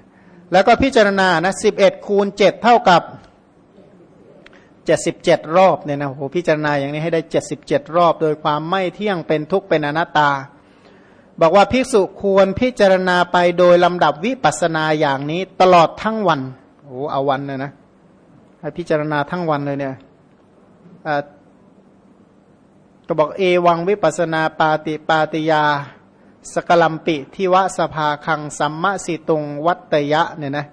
แล้วก็พิจารณานะสิบเอ็ดคูณเจ็ดเท่ากับเจ็ดสิบเจ็ดรอบเนี่ยนะโอ้พิจารณาอย่างนี้ให้ได้เจ็ดสิบเจ็ดรอบ โดยความไม่เที่ยงเป็นทุกข์เป็นอนัตตา บอกว่าภิกษุควรพิจารณาไปโดยลำดับวิปัสนาอย่างนี้ตลอดทั้งวันโอ้เอาวันเลยนะให้พิจารณาทั้งวันเลยเนี่ยก็บอกเอวังวิปัสนาปาติปาติยา สกลัมปิทิวะสภาคังสัมมสิตุงวัตยะเนี่ยนะ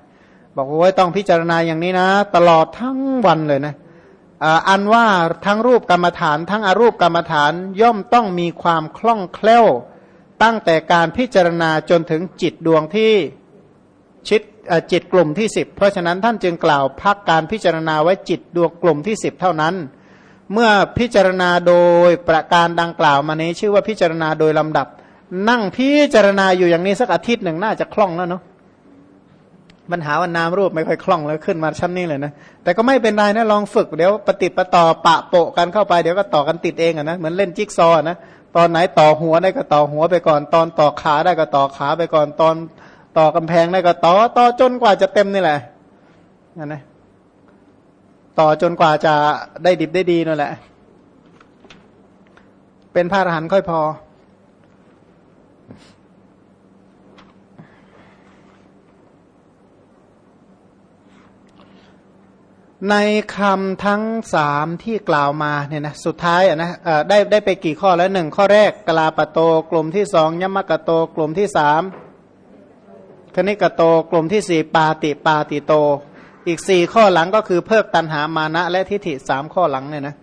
บอกว่าต้องพิจารณาอย่างนี้นะ ตลอดทั้งวันเลยนะอันว่าทั้งรูปกรรมฐาน ทั้งอรูปกรรมฐานย่อมต้องมีความคล่องแคล่ว ตั้งแต่การพิจารณาจนถึงจิตดวงที่ชิดจิตกลุ่มที่สิบเพราะฉะนั้นท่านจึงกล่าวพักการพิจารณาไว้จิตดวงกลุ่มที่สิบเท่านั้น เมื่อพิจารณาโดยประการดังกล่าวมานี้ชื่อว่าพิจารณาโดยลำดับ นั่งพิจารณาอยู่อย่างนี้สักอาทิตย์หนึ่งน่าจะคล่องแล้วเนาะปัญหาว่านามรูปไม่ค่อยคล่องแล้วขึ้นมาชั้นนี้เลยนะแต่ก็ไม่เป็นไรนะลองฝึกเดี๋ยวปฏิปต่อปะโปะกันเข้าไปเดี๋ยวก็ต่อกันติดเองอะนะเหมือนเล่นจิ๊กซอนะ ตอนไหนต่อหัวได้ก็ต่อหัวไปก่อน ตอนต่อขาได้ก็ต่อขาไปก่อน ตอนต่อกำแพงได้ก็ต่อต่อจนกว่าจะเต็มนี่แหละนั่นนะต่อจนกว่าจะได้ดิบได้ดีนั่นแหละ เป็นพระอรหันต์ค่อยพอ ในคำทั้งสามที่กล่าวมาเนี่ยนะสุดท้ายอะนะได้ได้ไปกี่ข้อแล้วหนึ่งข้อแรกกลาปโตกลุ่มที่สองยมกโตกลุ่มที่สามคณิกโตกลุ่มที่สี่ปาติปาติโต อีกสี่ข้อหลังก็คือเพิกตันหามานะ และทิฏฐิสามข้อหลังเนี่ยนะ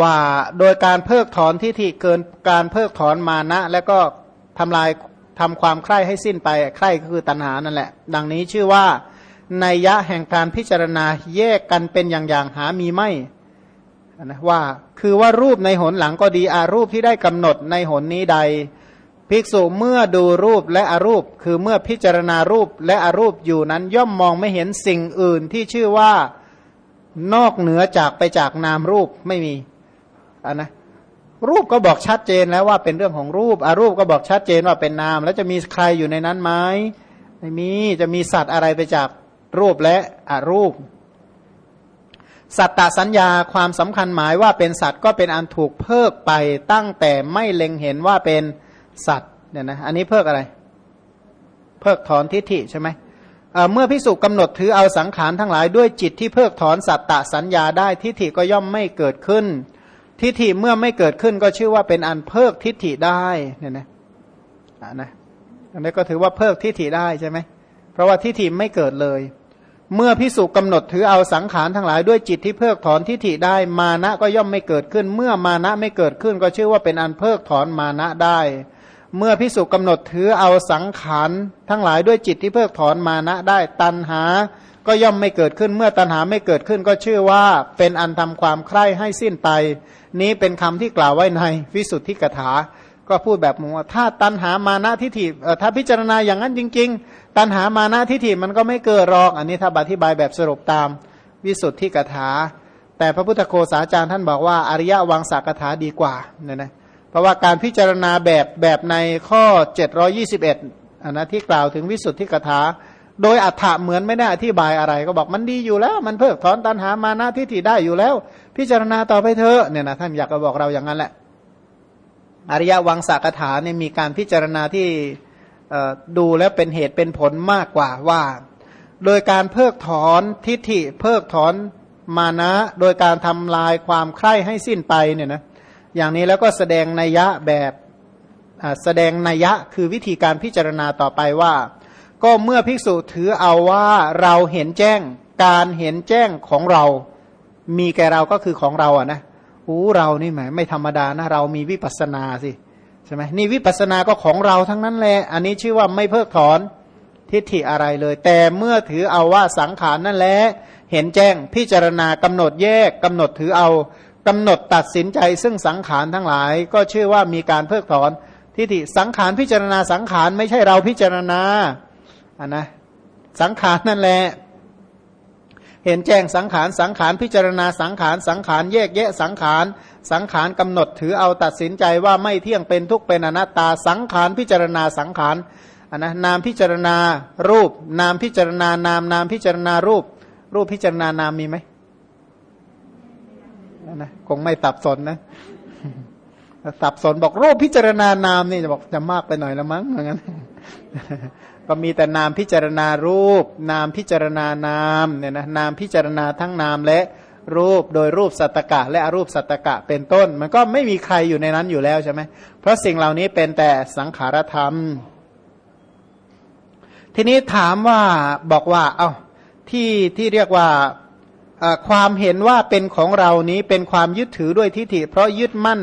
ว่าโดยการเพิกถอนทิฏฐิเกินการเพิกถอนมานะ และก็ทำลายทำความใคร่ให้สิ้นไปใคร่ก็คือตันหานั่นแหละ ดังนี้ชื่อว่า นยะแห่งการพิจารณาแยกกันเป็นอย่างๆหามีไม่นะว่าคือว่ารูปในหนหลังก็ดีอารูปที่ได้กำหนดในหนนี้ใด ภิกษุเมื่อดูรูปและอารูป คือเมื่อพิจารณารูปและอารูปอยู่นั้นย่อมมองไม่เห็นสิ่งอื่นที่ชื่อว่านอกเหนือจากไปจากนามรูปไม่มีอันนะรูปก็บอกชัดเจนแล้วว่าเป็นเรื่องของรูปอารูปก็บอกชัดเจนว่าเป็นนาม แล้วจะมีใครอยู่ในนั้นไหมไม่มีจะมีสัตว์อะไรไปจาก รูปและอรูป สัตตสัญญาความสำคัญหมายว่าเป็นสัตว์ก็เป็นอันถูกเพิกไปตั้งแต่ไม่เล็งเห็นว่าเป็นสัตว์เนี่ยนะอันนี้เพิกอะไร เพิกถอนทิฏฐิใช่ไหมเมื่อพิสุกำหนดถือเอาสังขารทั้งหลายด้วยจิตที่เพิกถอนสัตตสัญญาได้ทิฏฐิก็ย่อมไม่เกิดขึ้น ทิฏฐิเมื่อไม่เกิดขึ้นก็ชื่อว่าเป็นอันเพิกทิฏฐิได้เนี่ยนะนะอันนี้ก็ถือว่าเพิกทิฏฐิได้ใช่ไหมเพราะว่าทิฏฐิไม่เกิดเลย เมื่อพิสุกำหนดถือเอาสังขารทั้งหลายด้วยจิตที่เพิกถอนทิฏฐิได้มานะก็ย่อมไม่เกิดขึ้น เมื่อมานะไม่เกิดขึ้นก็ชื่อว่าเป็นอันเพิกถอนมานะได้ เมื่อพิสุกำหนดถือเอาสังขารทั้งหลายด้วยจิตที่เพิกถอนมานะได้ตันหา ก็ย่อมไม่เกิดขึ้น เมื่อตันหาไม่เกิดขึ้นก็ชื่อว่าเป็นอันทำความใคร่ให้สิ้นไป นี้เป็นคำที่กล่าวไว้ในวิสุทธิกถา ก็พูดแบบมว่าถ้าตันหามานะทิฏฐิถ้าพิจารณาอย่างนั้นจริง ๆ ตันหามานะทิฏฐิมันก็ไม่เกิดรอกอันนี้ถ้าอธิบายแบบสรุปตามวิสุทธิกถา แต่พระพุทธโคสาจารย์ท่านบอกว่าอริยวังสักถาดีกว่าเนี่ยนะเพราะว่าการพิจารณาแบบแบบในข้อ 721อันนะที่กล่าวถึงวิสุทธิกถา โดยอัฏฐะเหมือนไม่ได้อธิบายอะไร ก็บอกมันดีอยู่แล้วมันเพิกถอนตันหามานะทิฏฐิได้อยู่แล้ว พิจารณาต่อไปเถอะเนี่ยนะท่านอยากจะบอกเราอย่างนั้นแหละ อริยวังสากถาเนี่ยมีการพิจารณาที่ดูแล้วเป็นเหตุเป็นผลมากกว่าว่า โดยการเพิกถอนทิฏฐิเพิกถอนมานะ โดยการทำลายความใคร่ให้สิ้นไปเนี่ยนะอย่างนี้แล้วก็แสดงนัยยะแบบแสดงนัยยะคือวิธีการพิจารณาต่อไปว่า ก็เมื่อภิกษุถือเอาว่าเราเห็นแจ้งการเห็นแจ้งของเรา มีแก่เราก็คือของเราอะนะ หูเรานี่หมไม่ธรรมดานะเรามีวิปัสนาสิใช่ไหมนี่วิปัสนาก็ของเราทั้งนั้นแหละอันนี้ชื่อว่าไม่เพิกถอนทิฏฐิอะไรเลย แต่เมื่อถือเอาว่าสังขารนั่นแหละเห็นแจ้งพิจารณากำหนดแยกกำหนดถือเอากำหนดตัดสินใจซึ่งสังขารทั้งหลาย ก็ชื่อว่ามีการเพิกถอนทิฏฐิสังขารพิจารณาสังขารไม่ใช่เราพิจารณาอะนะสังขารนั่นแหละ เห็นแจ้งสังขารสังขารพิจารณาสังขารสังขารแยกแยะสังขารสังขารกำหนดถือเอาตัดสินใจว่าไม่เที่ยงเป็นทุกเป็นอนัตตา สังขารพิจารณาสังขารอันนะนามพิจารณารูป นามพิจารณานามนามพิจารณารูป รูปพิจารณานามมีไหมนะคงไม่ตับสนนะสับสนบอกรูปพิจารณานามนี่จะบอกจะมากไปหน่อยละมั้งเหมือนกัน ก็มีแต่นามพิจารณารูป นามพิจารณานามเนี่ยนะนามพิจารณาทั้งนามและรูปโดยรูปสัตตกะ และอรูปสัตตกะเป็นต้น มันก็ไม่มีใครอยู่ในนั้นอยู่แล้วใช่ไหมเพราะสิ่งเหล่านี้เป็นแต่สังขารธรรม ทีนี้ถามว่าบอกว่า เอา้าที่ที่เรียกว่าความเห็นว่าเป็นของเรานี้เป็นความยึดถือด้วยทิฏฐิเพราะยึดมั่น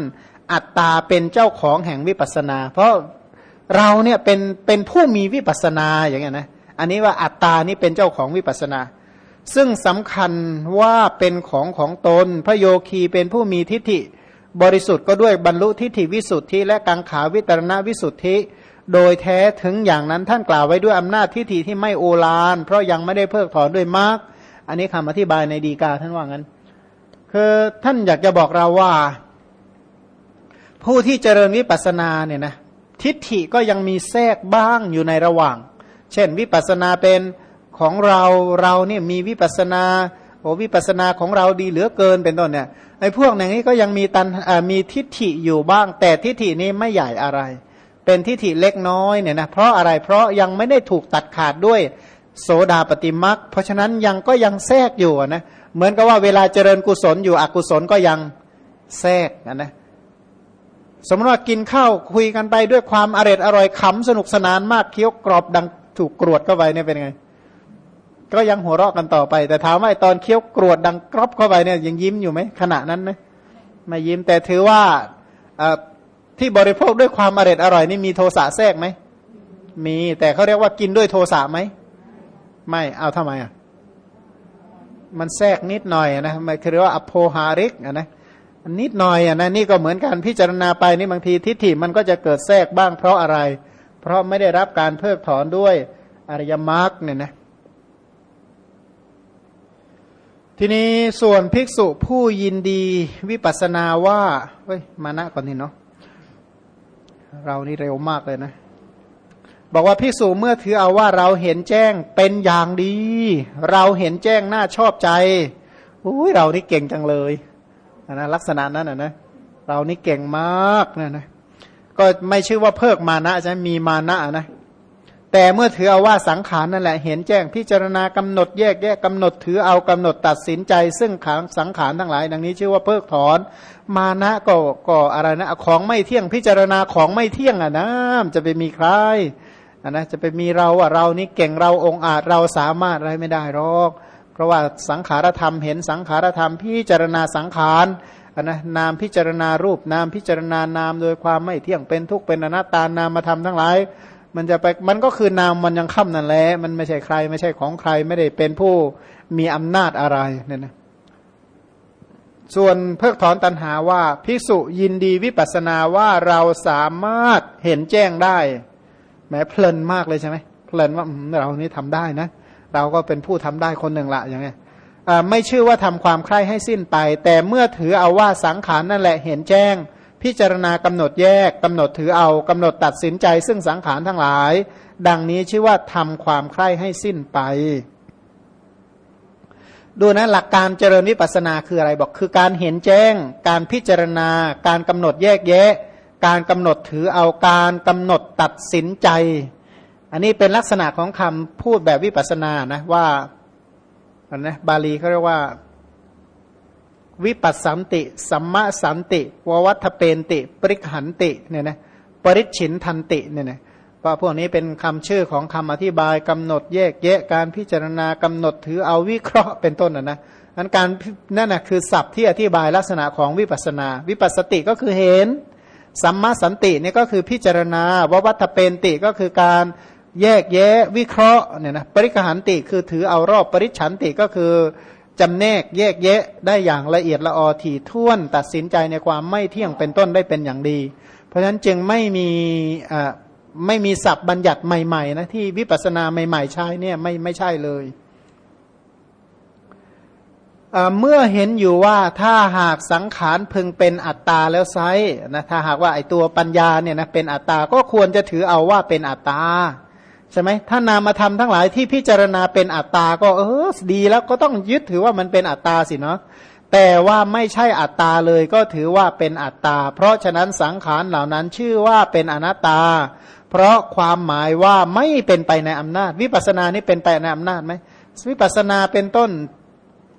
อัตตาเป็นเจ้าของแห่งวิปัสนา เพราะ เราเนี่ยเป็นเป็นผู้มีวิปัสนาอย่างเงี้ยนะอันนี้ว่าอัตตานี้เป็นเจ้าของวิปัสนา ซึ่งสำคัญว่าเป็นของของตน พระโยคีเป็นผู้มีทิฏฐิ บริสุทธิ์ก็ด้วยบรรลุทิฏฐิวิสุทธิ และกังขาวิตรณวิสุทธิ โดยแท้ถึงอย่างนั้นท่านกล่าวไว้ด้วยอำนาจทิฏฐิที่ไม่โอฬารเพราะยังไม่ได้เพิกถอนด้วยมรรคอันนี้คำอธิบายในดีกาท่านว่างั้น คือท่านอยากจะบอกเราว่า ผู้ที่เจริญวิปัสสนาเนี่ยนะ ทิฏฐิก็ยังมีแทรกบ้างอยู่ในระหว่าง เช่นวิปัสนาเป็นของเราเราเนี่ยมีวิปัสนาโอ้วิปัสนาของเราดีเหลือเกินเป็นต้นเนี่ยไอ้พวกอย่างนี้ก็ยังมีตันมีทิฏฐิอยู่บ้าง แต่ทิฏฐินี้ไม่ใหญ่อะไร เป็นทิฏฐิเล็กน้อยเนี่ยนะเพราะอะไรเพราะยังไม่ได้ถูกตัดขาดด้วยโสดาปฏิมักเพราะฉะนั้นยังก็ยังแทรกอยู่นะเหมือนกับว่าเวลาเจริญกุศลอยู่อกุศลก็ยังแทรกนะ สมมติว่ากินข้าวคุยกันไปด้วยความอร่อยอร่อยขำสนุกสนานมากเคี้ยวกรอบดังถูกกรวดเข้าไปเนี่ยเป็นไง ก็ยังหัวเราะกันต่อไป แต่ถามว่าตอนเคี้ยวกรวดดังกรอบเข้าไปเนี่ยยังยิ้มอยู่ไหมขณะนั้นไหมไม่ยิ้มแต่ถือว่าที่บริโภคด้วยความอร่อยอร่อยนี่มีโทสะแทรกไหมมีแต่เขาเรียกว่ากินด้วยโทสะไหมไม่เอาทำไมอะมันแทรกนิดหน่อยนะมันคือเรียกว่าอโพหาริกนะ นิดหน่อยอะนะนี่ก็เหมือนกันพิจารณาไปนี่บางทีทิฏฐิมันก็จะเกิดแทรกบ้างเพราะอะไร เพราะไม่ได้รับการเพิกถอนด้วยอริยมรรคเนี่ยนะทีนี้ส่วนภิกษุผู้ยินดีวิปัสนาว่าเฮ้ยมานะก่อนนี่เนาะเรานี่เร็วมากเลยนะ บอกว่าภิกษุเมื่อถือเอาว่าเราเห็นแจ้งเป็นอย่างดี เราเห็นแจ้งน่าชอบใจอุ้ยเรานี่เก่งจังเลย นะลักษณะนั้นนะเรานี่เก่งมากนะนะก็ไม่ชื่อว่าเพิกมานะจะมีมานะนะแต่เมื่อถือเอาว่าสังขารนั่นแหละ เห็นแจ้งพิจารณากำหนดแยกแยกกำหนดถือเอากำหนดตัดสินใจ ซึ่งขังสังขารทั้งหลาย ดังนี้ชื่อว่าเพิกถอน มานะก็ก็อะไรนะของไม่เที่ยงพิจารณาของไม่เที่ยงอะนะจะไปมีใครอะนะจะไปมีเราอะเรานี่เก่งเราองอาจเราสามารถอะไรไม่ได้หรอก เพราะว่าสังขารธรรมเห็นสังขารธรรมพิจารณาสังขารนนะนามพิจารณารูปนามพิจารณานามโดยความไม่เที่ยงเป็นทุกข์เป็นอนัตตานามธรรมทั้งหลาย มันจะไปมันก็คือนามมันยังค่ำนั่นแหละมันไม่ใช่ใคร ไม่ใช่ของใครไม่ได้เป็นผู้มีอำนาจอะไรเนี่ยนะส่วนเพิกถอนตัณหาว่าภิกษุยินดีวิปัสนาว่าเราสามารถเห็นแจ้งได้แม้เพลินมากเลยใช่ไหมเพลินว่าเรานี้ทำได้นะเเราก็เป็นผู้ทำได้คนหนึ่งละอย่างเงี้ยไม่ชื่อว่าทำความใคร่ให้สิ้นไป แต่เมื่อถือเอาว่าสังขารนั่นแหละเห็นแจ้ง พิจารณากำหนดแยกกำหนดถือเอากำหนดตัดสินใจ ซึ่งสังขารทั้งหลาย ดังนี้ชื่อว่าทำความใคร่ให้สิ้นไป ดูนะหลักการเจริญวิปัสนาคืออะไรบอกคือการเห็นแจ้ง การพิจารณา การกำหนดแยกแยะ การกำหนดถือเอาการกำหนดตัดสินใจ อันนี้เป็นลักษณะของคำพูดแบบวิปัสนานะว่าอันนะบาลีเขาเรียกว่า วิปัสสันติสัมมาสันติววัฏเปนติ ปริขันติเนี่ยนะปริชินทันติเนี่ยนะว่าพวกนี้เป็นคำชื่อของคำอธิบายกำหนดแยกแยะการพิจารณากำหนดถือเอาวิเคราะห์เป็นต้นนะนะนั้นการนั่นนะคือศัพท์ที่อธิบายลักษณะของวิปัสสนา วิปัสสติก็คือเห็นสัมมสันตินี่ก็คือพิจารณาววัตถเปนติก็คือการ แยกแยะวิเคราะห์เนี่ยนะปริคคัณหันติคือถือเอารอบปริจฉินทันติก็คือจำแนกแยกแยะได้อย่างละเอียดละออถี่ถ้วนตัดสินใจในความไม่เที่ยงเป็นต้นได้เป็นอย่างดี เพราะฉะนั้นจึงไม่มีไม่มีศัพท์บัญญัติใหม่ๆนะที่วิปัสสนาใหม่ๆใช้เนี่ยไม่ไม่ใช่เลยเมื่อเห็นอยู่ว่าถ้าหากสังขารพึงเป็นอัตตาแล้วไซนะถ้าหากว่าไอตัวปัญญาเนี่ยนะเป็นอัตตาก็ควรจะถือเอาว่าเป็นอัตตา ใช่ไหมถ้านามธรรมทั้งหลายที่พิจารณาเป็นอัตตาก็เออดีแล้วก็ต้องยึดถือว่ามันเป็นอัตตาสิเนาะแต่ว่าไม่ใช่อัตตาเลยก็ถือว่าเป็นอัตตา เพราะฉะนั้นสังขารเหล่านั้นชื่อว่าเป็นอนัตตา เพราะความหมายว่าไม่เป็นไปในอำนาจ วิปัสสนานี่เป็นไปในอำนาจไหมวิปัสสนาเป็นต้น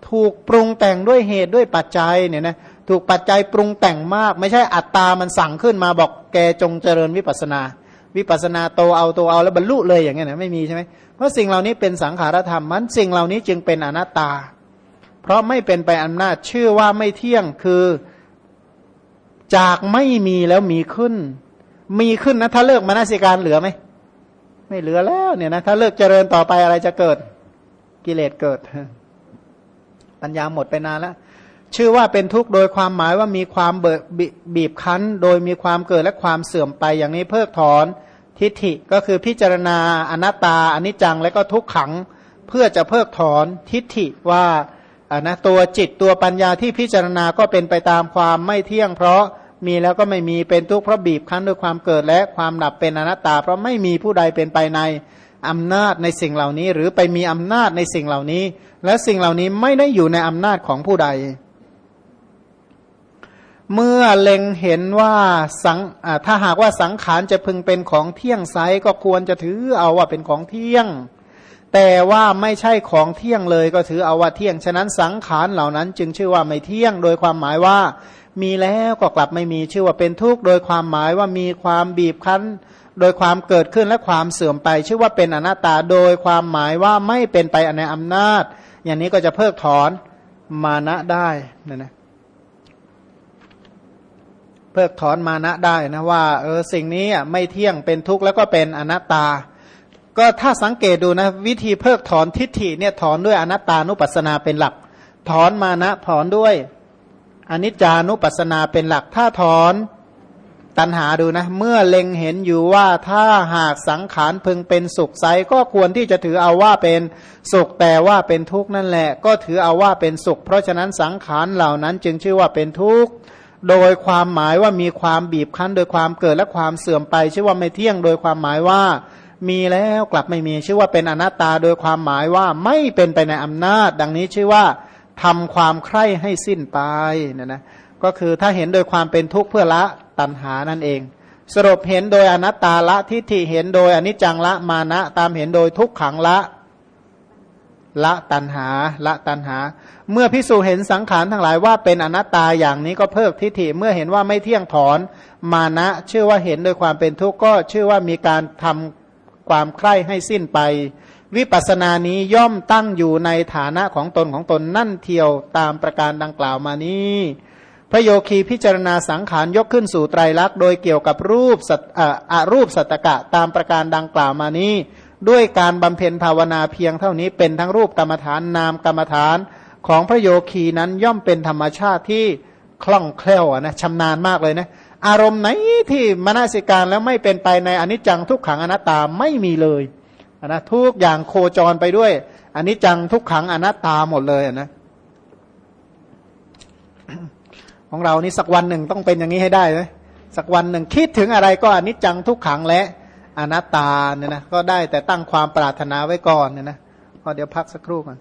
ถูกปรุงแต่งด้วยเหตุด้วยปัจจัยเนี่ยนะถูกปัจจัยปรุงแต่งมาก ไม่ใช่อัตตามันสั่งขึ้นมาบอกแกจงเจริญวิปัสสนา วิปัสนาโตเอาโตเอาแล้วบรรลุเลยอย่างเงี้ยนะไม่มีใช่ไหมเพราะสิ่งเหล่านี้เป็นสังขารธรรมมันสิ่งเหล่านี้จึงเป็นอนัตตา เพราะไม่เป็นไปอำนาจชื่อว่าไม่เที่ยงคือจากไม่มีแล้วมีขึ้น มีขึ้นนะถ้าเลิกมานาสิการเหลือไหมไม่เหลือแล้วเนี่ยนะถ้าเลิกเจริญต่อไปอะไรจะเกิดกิเลสเกิด ปัญญาหมดไปนานแล้ว ชื่อว่าเป็นทุกข์โดยความหมายว่ามีความเบิบีบคั้น โดยมีความเกิดและความเสื่อมไปอย่างนี้เพิกถอนทิฏฐิก็คือพิจารณาอนัตตาอนิจจังและก็ทุกขัง เพื่อจะเพิกถอนทิฏฐิว่าอ่านะตัวจิตตัวปัญญาที่พิจารณาก็เป็นไปตามความไม่เที่ยง เพราะมีแล้วก็ไม่มีเป็นทุกข์เพราะบีบคั้นด้วยความเกิดและความดับเป็นอนัตตา เพราะไม่มีผู้ใดเป็นไปในอำนาจในสิ่งเหล่านี้ หรือไปมีอำนาจในสิ่งเหล่านี้ และสิ่งเหล่านี้ไม่ได้อยู่ในอำนาจของผู้ใด เมื่อเล็งเห็นว่าสังถ้าหากว่าสังขารจะพึงเป็นของเที่ยงไซก็ควรจะถือเอาว่าเป็นของเที่ยง แต่ว่าไม่ใช่ของเที่ยงเลยก็ถือเอาว่าเที่ยง ฉะนั้นสังขารเหล่านั้นจึงชื่อว่าไม่เที่ยง โดยความหมายว่า มีแล้วก็กลับไม่มีชื่อว่าเป็นทุกข์โดยความหมายว่ามีความบีบคั้น โดยความเกิดขึ้นและความเสื่อมไป ชื่อว่าเป็นอนัตตาโดยความหมายว่าไม่เป็นไปในอำนาจ อย่างนี้ก็จะเพิกถอนมานะได้นะนะ เพิกถอนมานะได้นะว่าเออสิ่งนี้ไม่เที่ยงเป็นทุกข์แล้วก็เป็นอนัตตา ก็ถ้าสังเกตดูนะวิธีเพิกถอนทิฏฐิเนี่ยถอนด้วยอนัตตานุปัสสนาเป็นหลัก ถอนมานะถอนด้วยอนิจจานุปัสสนาเป็นหลัก ถ้าถอนตัณหาดูนะ เมื่อเล็งเห็นอยู่ว่าถ้าหากสังขารพึงเป็นสุขไซก็ควรที่จะถือเอาว่าเป็นสุขแต่ว่าเป็นทุกข์นั่นแหละ ก็ถือเอาว่าเป็นสุข เพราะฉะนั้นสังขารเหล่านั้นจึงชื่อว่าเป็นทุกข์ โดยความหมายว่ามีความบีบคั้น โดยความเกิดและความเสื่อมไป ชื่อว่าไม่เที่ยง โดยความหมายว่า มีแล้วกลับไม่มี ชื่อว่าเป็นอนัตตา โดยความหมายว่าไม่เป็นไปในอำนาจ ดังนี้ชื่อว่าทำความใคร่ให้สิ้นไปเนี่ยนะก็คือถ้าเห็นโดยความเป็นทุกข์เพื่อละตัณหานั่นเอง สรุปเห็นโดยอนัตตาละทิฏฐิเห็นโดยอนิจจังละมานะตามเห็นโดยทุกขังละ ละตัณหา ละตัณหา เมื่อพิสูจเห็นสังขารทั้งหลายว่าเป็นอนัตตาอย่างนี้ก็เพิกทิฏฐิเมื่อเห็นว่าไม่เที่ยงถอนมานะชื่อว่าเห็นโดยความเป็นทุกข์ก็ชื่อว่ามีการทำความใคร่ให้สิ้นไป วิปัสสนานี้ย่อมตั้งอยู่ในฐานะของตนของตนนั่นเทียวตามประการดังกล่าวมานี้พระโยคีพิจารณาสังขารยกขึ้นสู่ไตรลักษณ์โดยเกี่ยวกับรูปสัตอรูปสัตตกะตามประการดังกล่าวมานี้ ด้วยการบำเพ็ญภาวนาเพียงเท่านี้เป็นทั้งรูปกรรมฐานนามกรรมฐานของพระโยคีนั้นย่อมเป็นธรรมชาติที่คล่องแคล่วนะชำนาญมากเลยนะอารมณ์ไหนที่มนสิการแล้วไม่เป็นไปในอนิจจังทุกขังอนัตตาไม่มีเลยนะทุกอย่างโคจรไปด้วยอนิจจังทุกขังอนัตตาหมดเลยนะของเรานี่สักวันหนึ่งต้องเป็นอย่างนี้ให้ได้ไหมสักวันหนึ่งคิดถึงอะไรก็อนิจจังทุกขังและ อนัตตาเนี่ยนะก็ได้แต่ตั้งความปรารถนาไว้ก่อนเนี่ยนะพอเดี๋ยวพักสักครู่ก่อน